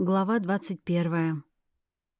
Глава 21.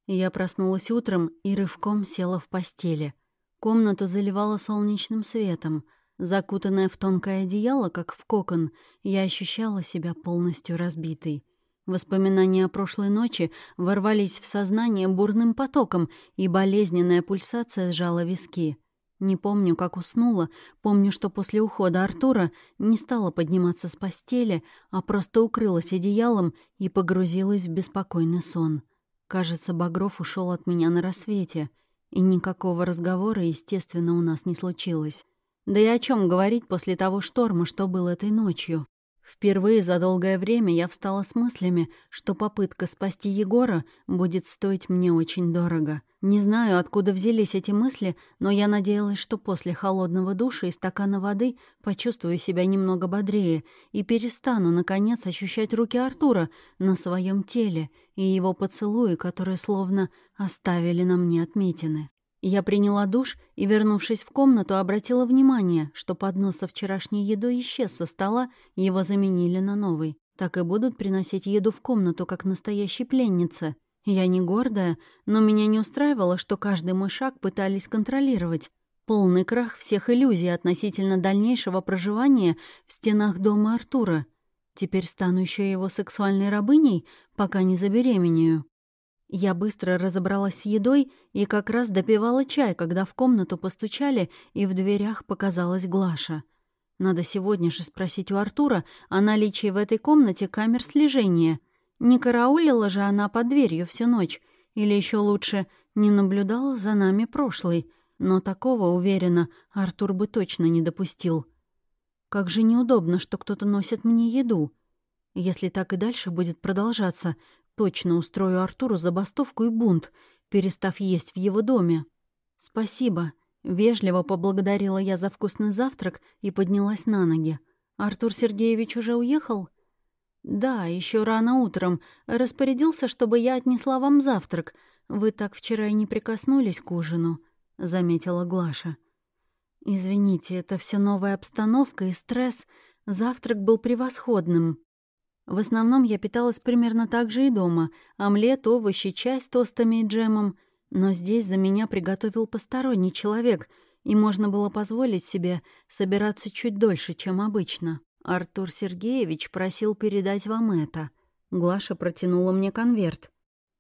Я проснулась утром и рывком села в постели. Комнату заливала солнечным светом. Закутанная в тонкое одеяло, как в кокон, я ощущала себя полностью разбитой. Воспоминания о прошлой ночи ворвались в сознание бурным потоком, и болезненная пульсация сжала виски — не помню, как уснула, помню, что после ухода Артура не стала подниматься с постели, а просто укрылась одеялом и погрузилась в беспокойный сон. Кажется, Багров ушел от меня на рассвете, и никакого разговора, естественно, у нас не случилось. Да и о чем говорить после того шторма, что был этой ночью? Впервые за долгое время я встала с мыслями, что попытка спасти Егора будет стоить мне очень дорого. Не знаю, откуда взялись эти мысли, но я надеялась, что после холодного душа и стакана воды почувствую себя немного бодрее и перестану, наконец, ощущать руки Артура на своем теле и его поцелуи, которые словно оставили на мне отметины. Я приняла душ и, вернувшись в комнату, обратила внимание, что поднос со вчерашней едой исчез со стола, его заменили на новый. Так и будут приносить еду в комнату, как настоящей пленнице. Я не гордая, но меня не устраивало, что каждый мой шаг пытались контролировать. Полный крах всех иллюзий относительно дальнейшего проживания в стенах дома Артура. Теперь стану еще его сексуальной рабыней, пока не забеременею. Я быстро разобралась с едой и как раз допивала чай, когда в комнату постучали, и в дверях показалась Глаша. Надо сегодня же спросить у Артура о наличии в этой комнате камер слежения. Не караулила же она под дверью всю ночь, или еще лучше, не наблюдала за нами прошлой. Но такого, уверена, Артур бы точно не допустил. Как же неудобно, что кто-то носит мне еду. Если так и дальше будет продолжаться, Точно устрою Артуру забастовку и бунт, перестав есть в его доме. «Спасибо», — вежливо поблагодарила я за вкусный завтрак и поднялась на ноги. «Артур Сергеевич уже уехал?» «Да, еще рано утром. Распорядился, чтобы я отнесла вам завтрак. Вы так вчера и не прикоснулись к ужину», — заметила Глаша. «Извините, это все новая обстановка и стресс. Завтрак был превосходным». В основном я питалась примерно так же и дома. Омлет, овощи, чай с тостами и джемом. Но здесь за меня приготовил посторонний человек, и можно было позволить себе собираться чуть дольше, чем обычно. Артур Сергеевич просил передать вам это. Глаша протянула мне конверт.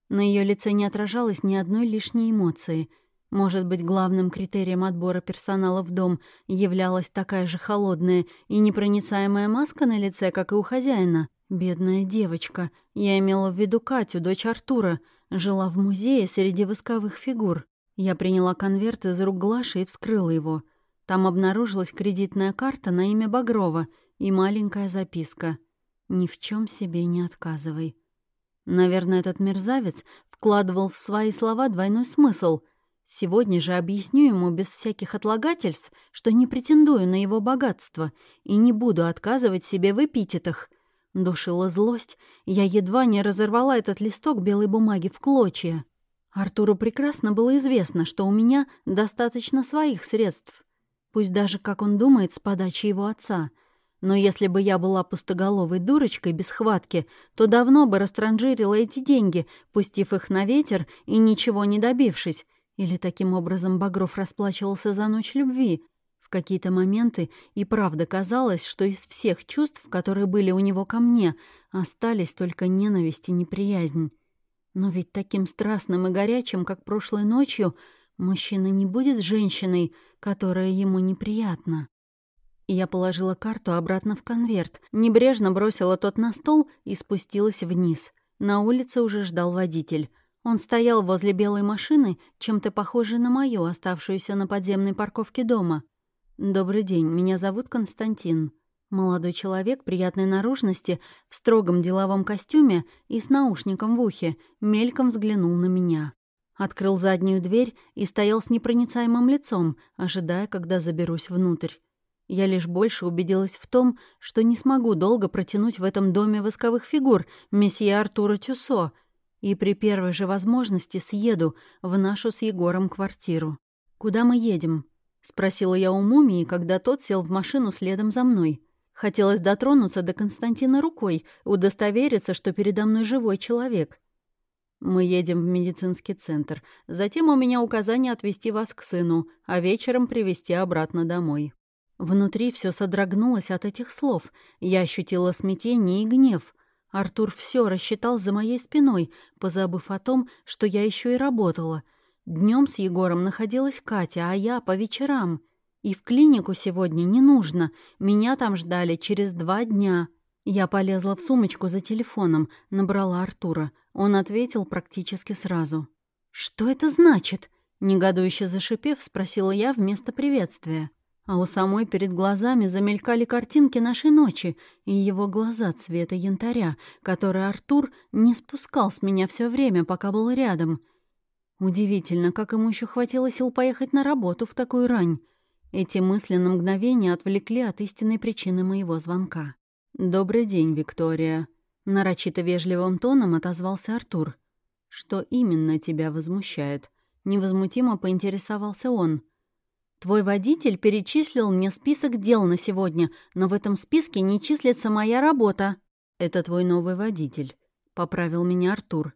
На ее лице не отражалось ни одной лишней эмоции. Может быть, главным критерием отбора персонала в дом являлась такая же холодная и непроницаемая маска на лице, как и у хозяина — Бедная девочка, я имела в виду Катю, дочь Артура, жила в музее среди восковых фигур. Я приняла конверт из рук Глаши и вскрыла его. Там обнаружилась кредитная карта на имя Багрова и маленькая записка. «Ни в чем себе не отказывай». Наверное, этот мерзавец вкладывал в свои слова двойной смысл. Сегодня же объясню ему без всяких отлагательств, что не претендую на его богатство и не буду отказывать себе в эпитетах — Душила злость, я едва не разорвала этот листок белой бумаги в клочья. Артуру прекрасно было известно, что у меня достаточно своих средств. Пусть даже, как он думает, с подачи его отца. Но если бы я была пустоголовой дурочкой без хватки, то давно бы растранжирила эти деньги, пустив их на ветер и ничего не добившись. Или таким образом Багров расплачивался за ночь любви — какие-то моменты и правда казалось, что из всех чувств, которые были у него ко мне, остались только ненависть и неприязнь. Но ведь таким страстным и горячим, как прошлой ночью, мужчина не будет с женщиной, которая ему неприятна. Я положила карту обратно в конверт, небрежно бросила тот на стол и спустилась вниз. На улице уже ждал водитель. Он стоял возле белой машины, чем-то похожей на мою, оставшуюся на подземной парковке дома. «Добрый день, меня зовут Константин». Молодой человек приятной наружности, в строгом деловом костюме и с наушником в ухе, мельком взглянул на меня. Открыл заднюю дверь и стоял с непроницаемым лицом, ожидая, когда заберусь внутрь. Я лишь больше убедилась в том, что не смогу долго протянуть в этом доме восковых фигур месье Артура Тюсо, и при первой же возможности съеду в нашу с Егором квартиру. «Куда мы едем?» — спросила я у мумии, когда тот сел в машину следом за мной. Хотелось дотронуться до Константина рукой, удостовериться, что передо мной живой человек. Мы едем в медицинский центр. Затем у меня указание отвезти вас к сыну, а вечером привезти обратно домой. Внутри все содрогнулось от этих слов. Я ощутила смятение и гнев. Артур все рассчитал за моей спиной, позабыв о том, что я еще и работала. Днем с Егором находилась Катя, а я по вечерам. И в клинику сегодня не нужно. Меня там ждали через два дня. Я полезла в сумочку за телефоном, набрала Артура. Он ответил практически сразу. «Что это значит?» Негодующе зашипев, спросила я вместо приветствия. А у самой перед глазами замелькали картинки нашей ночи и его глаза цвета янтаря, который Артур не спускал с меня все время, пока был рядом. Удивительно, как ему еще хватило сил поехать на работу в такую рань. Эти мысли на мгновение отвлекли от истинной причины моего звонка. «Добрый день, Виктория», — нарочито вежливым тоном отозвался Артур. «Что именно тебя возмущает?» Невозмутимо поинтересовался он. Твой водитель перечислил мне список дел на сегодня, но в этом списке не числится моя работа. Это твой новый водитель, поправил меня Артур.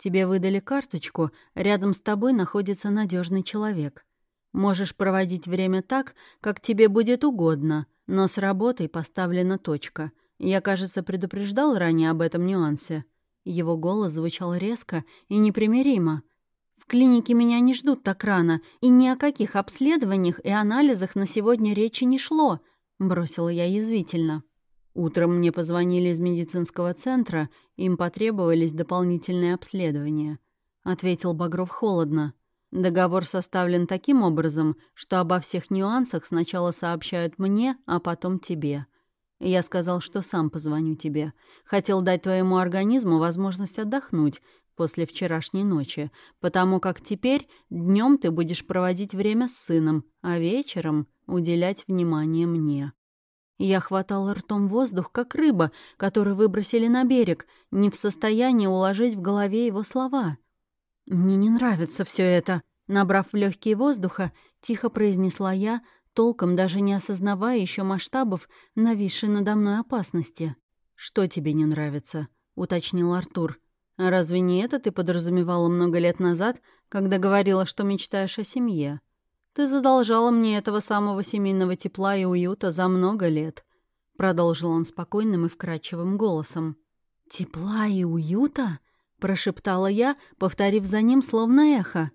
Тебе выдали карточку, рядом с тобой находится надежный человек. Можешь проводить время так, как тебе будет угодно, но с работой поставлена точка. Я, кажется, предупреждал ранее об этом нюансе. Его голос звучал резко и непримиримо клинике меня не ждут так рано, и ни о каких обследованиях и анализах на сегодня речи не шло», — бросила я язвительно. Утром мне позвонили из медицинского центра, им потребовались дополнительные обследования. Ответил Багров холодно. Договор составлен таким образом, что обо всех нюансах сначала сообщают мне, а потом тебе. Я сказал, что сам позвоню тебе. Хотел дать твоему организму возможность отдохнуть, после вчерашней ночи, потому как теперь днем ты будешь проводить время с сыном, а вечером уделять внимание мне». Я хватала ртом воздух, как рыба, которую выбросили на берег, не в состоянии уложить в голове его слова. «Мне не нравится все это», — набрав в легкие воздуха, тихо произнесла я, толком даже не осознавая еще масштабов нависшей надо мной опасности. «Что тебе не нравится?» — уточнил Артур. Разве не это ты подразумевала много лет назад, когда говорила, что мечтаешь о семье? Ты задолжала мне этого самого семейного тепла и уюта за много лет», — продолжил он спокойным и вкрадчивым голосом. «Тепла и уюта?» — прошептала я, повторив за ним словно эхо.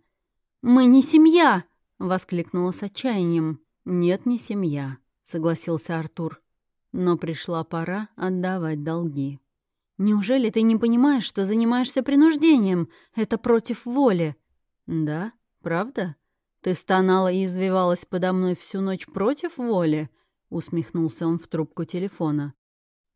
«Мы не семья!» — воскликнула с отчаянием. «Нет, не семья», — согласился Артур. «Но пришла пора отдавать долги». Неужели ты не понимаешь, что занимаешься принуждением? Это против воли. Да, правда? Ты стонала и извивалась подо мной всю ночь против воли? Усмехнулся он в трубку телефона.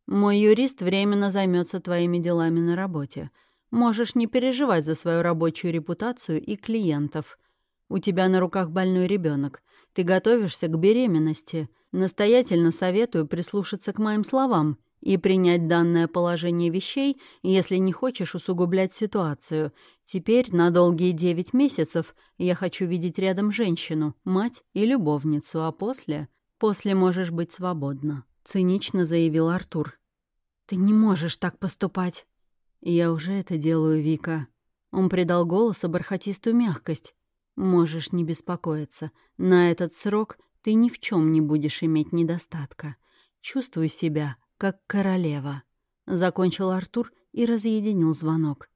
Мой юрист временно займется твоими делами на работе. Можешь не переживать за свою рабочую репутацию и клиентов. У тебя на руках больной ребенок. Ты готовишься к беременности. Настоятельно советую прислушаться к моим словам и принять данное положение вещей, если не хочешь усугублять ситуацию. Теперь на долгие девять месяцев я хочу видеть рядом женщину, мать и любовницу, а после... После можешь быть свободна», — цинично заявил Артур. «Ты не можешь так поступать». «Я уже это делаю, Вика». Он придал голосу бархатистую мягкость. «Можешь не беспокоиться. На этот срок ты ни в чем не будешь иметь недостатка. Чувствуй себя как королева», — закончил Артур и разъединил звонок.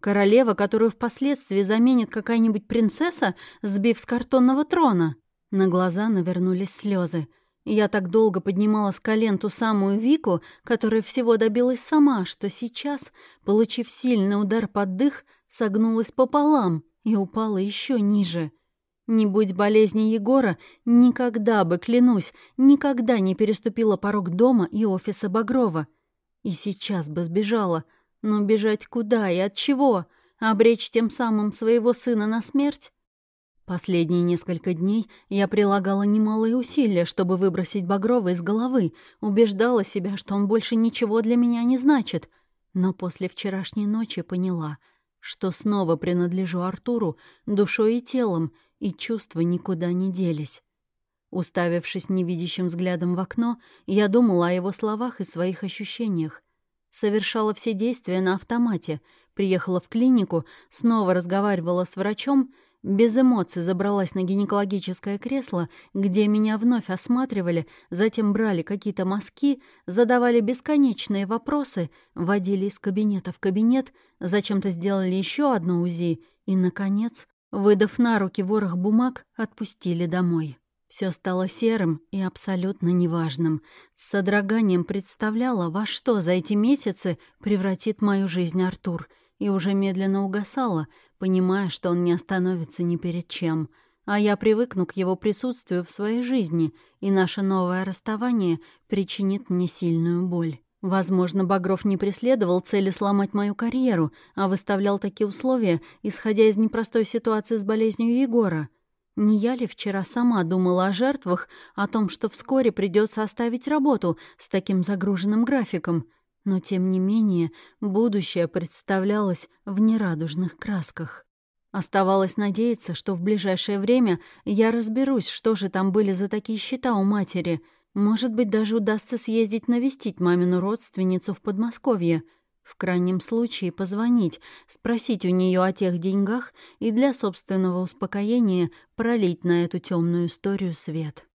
«Королева, которую впоследствии заменит какая-нибудь принцесса, сбив с картонного трона?» На глаза навернулись слезы. Я так долго поднимала с колен ту самую Вику, которая всего добилась сама, что сейчас, получив сильный удар под дых, согнулась пополам и упала еще ниже. Не будь болезни Егора, никогда бы, клянусь, никогда не переступила порог дома и офиса Багрова. И сейчас бы сбежала. Но бежать куда и от чего? Обречь тем самым своего сына на смерть? Последние несколько дней я прилагала немалые усилия, чтобы выбросить Багрова из головы, убеждала себя, что он больше ничего для меня не значит. Но после вчерашней ночи поняла, что снова принадлежу Артуру душой и телом — и чувства никуда не делись. Уставившись невидящим взглядом в окно, я думала о его словах и своих ощущениях. Совершала все действия на автомате, приехала в клинику, снова разговаривала с врачом — без эмоций забралась на гинекологическое кресло, где меня вновь осматривали, затем брали какие-то мазки, задавали бесконечные вопросы, водили из кабинета в кабинет, зачем-то сделали еще одно УЗИ и, наконец, выдав на руки ворох бумаг, отпустили домой. Все стало серым и абсолютно неважным. С содроганием представляла, во что за эти месяцы превратит мою жизнь Артур, и уже медленно угасала — понимая, что он не остановится ни перед чем, а я привыкну к его присутствию в своей жизни, и наше новое расставание причинит мне сильную боль. Возможно, Багров не преследовал цели сломать мою карьеру, а выставлял такие условия, исходя из непростой ситуации с болезнью Егора. Не я ли вчера сама думала о жертвах, о том, что вскоре придется оставить работу с таким загруженным графиком — но, тем не менее, будущее представлялось в нерадужных красках. Оставалось надеяться, что в ближайшее время я разберусь, что же там были за такие счета у матери. Может быть, даже удастся съездить навестить мамину родственницу в Подмосковье. В крайнем случае позвонить, спросить у нее о тех деньгах и для собственного успокоения пролить на эту темную историю свет.